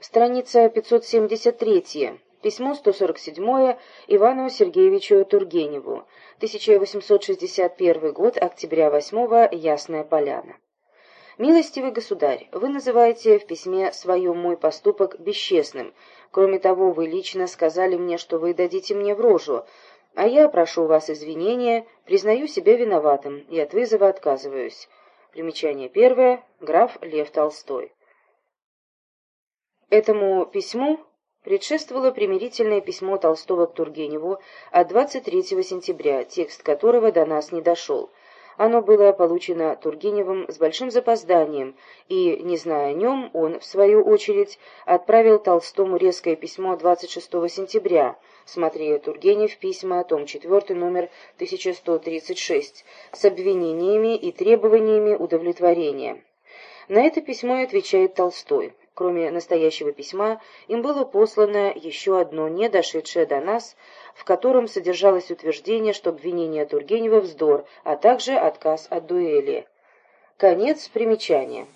Страница 573. Письмо 147 Ивану Сергеевичу Тургеневу. 1861 год, октября 8 Ясная Поляна. «Милостивый государь, вы называете в письме своем мой поступок бесчестным. Кроме того, вы лично сказали мне, что вы дадите мне в рожу, а я прошу вас извинения, признаю себя виноватым и от вызова отказываюсь». Примечание первое. Граф Лев Толстой. Этому письму предшествовало примирительное письмо Толстого к Тургеневу от 23 сентября, текст которого до нас не дошел. Оно было получено Тургеневым с большим запозданием, и, не зная о нем, он, в свою очередь, отправил Толстому резкое письмо 26 сентября, смотри Тургенев, письма, том 4, номер 1136, с обвинениями и требованиями удовлетворения. На это письмо и отвечает Толстой. Кроме настоящего письма, им было послано еще одно, не дошедшее до нас, в котором содержалось утверждение, что обвинение Тургенева вздор, а также отказ от дуэли. Конец примечания.